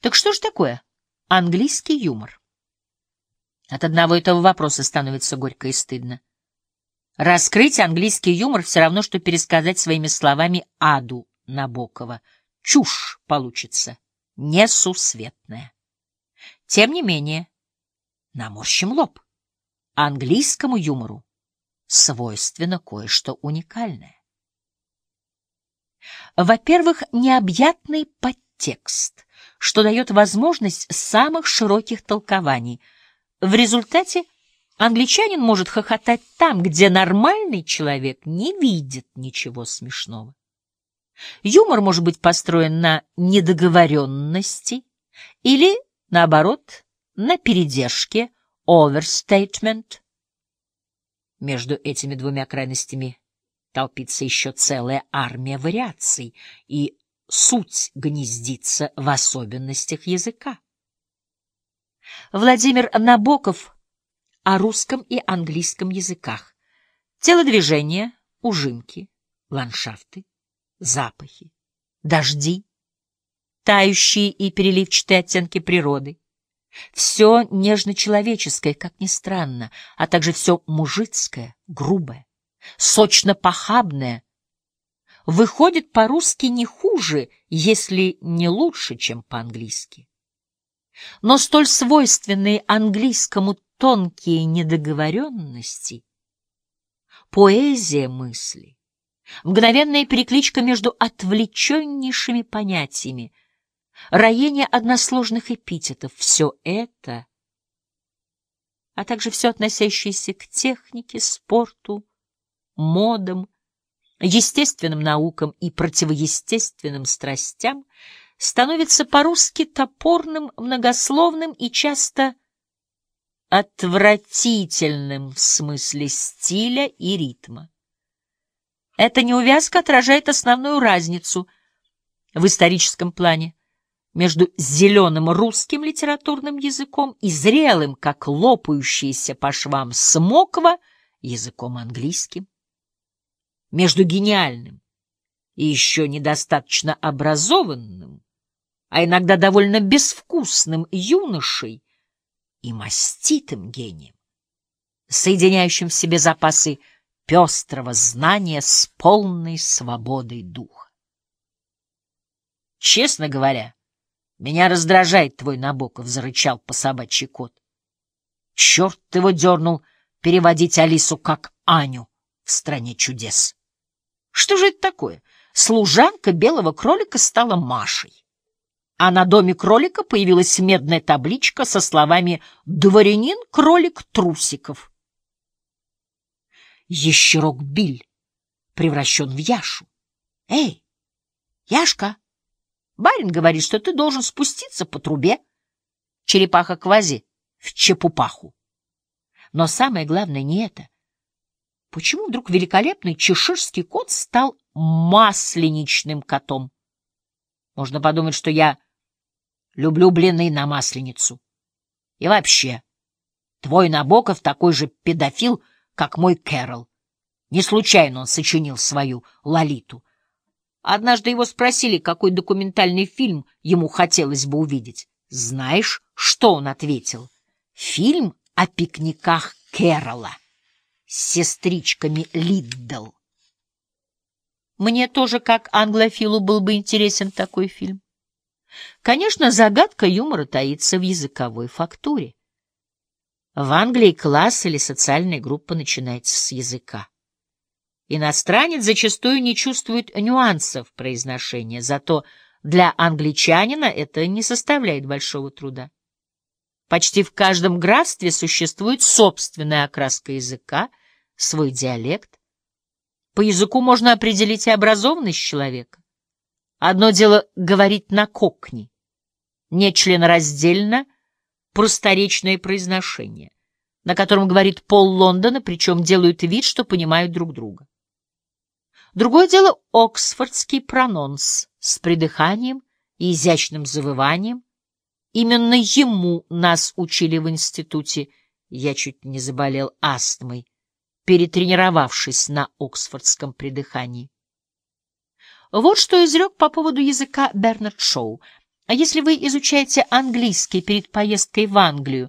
Так что же такое английский юмор? От одного этого вопроса становится горько и стыдно. Раскрыть английский юмор все равно, что пересказать своими словами аду Набокова. Чушь получится, несусветная. Тем не менее, наморщим лоб. Английскому юмору свойственно кое-что уникальное. Во-первых, необъятный подтекст, что дает возможность самых широких толкований. В результате англичанин может хохотать там, где нормальный человек не видит ничего смешного. Юмор может быть построен на недоговоренности или, наоборот, на передержке, overstatement. Между этими двумя крайностями толпится еще целая армия вариаций, и суть гнездится в особенностях языка. Владимир Набоков о русском и английском языках. Телодвижения, ужимки, ландшафты, запахи, дожди, тающие и переливчатые оттенки природы. Все нежно-человеческое, как ни странно, а также все мужицкое, грубое, сочно-похабное, выходит по-русски не хуже, если не лучше, чем по-английски. Но столь свойственные английскому тонкие недоговоренности, поэзия мысли, мгновенная перекличка между отвлеченнейшими понятиями, роение односложных эпитетов — все это, а также все относящееся к технике, спорту, модам, естественным наукам и противоестественным страстям, становится по-русски топорным, многословным и часто отвратительным в смысле стиля и ритма. Эта неувязка отражает основную разницу в историческом плане между зеленым русским литературным языком и зрелым, как лопающийся по швам смоква, языком английским между гениальным и еще недостаточно образованным, а иногда довольно безвкусным юношей и маститым гением, соединяющим в себе запасы пестрого знания с полной свободой духа. Честно говоря, меня раздражает твой Набоков, — зарычал по собачий кот. Черт его дернул переводить Алису как Аню в стране чудес. Что же это такое? Служанка белого кролика стала Машей. А на доме кролика появилась медная табличка со словами «Дворянин кролик трусиков». Ящерок Биль превращен в Яшу. «Эй, Яшка, барин говорит, что ты должен спуститься по трубе». Черепаха Квази в Чепупаху. Но самое главное не это — Почему вдруг великолепный чеширский кот стал масленичным котом? Можно подумать, что я люблю блины на масленицу. И вообще, твой Набоков такой же педофил, как мой Кэрол. Не случайно он сочинил свою «Лолиту». Однажды его спросили, какой документальный фильм ему хотелось бы увидеть. Знаешь, что он ответил? Фильм о пикниках Кэрола с сестричками Лиддл. Мне тоже, как англофилу, был бы интересен такой фильм. Конечно, загадка юмора таится в языковой фактуре. В Англии класс или социальная группа начинается с языка. Иностранец зачастую не чувствует нюансов произношения, зато для англичанина это не составляет большого труда. Почти в каждом графстве существует собственная окраска языка, свой диалект. По языку можно определить и образованность человека. Одно дело говорить на кокни, нечленораздельно просторечное произношение, на котором говорит пол Лондона, причем делают вид, что понимают друг друга. Другое дело — оксфордский прононс с придыханием и изящным завыванием. Именно ему нас учили в институте. Я чуть не заболел астмой перетренировавшись на оксфордском придыхании. Вот что изрек по поводу языка Бернард Шоу. А если вы изучаете английский перед поездкой в Англию,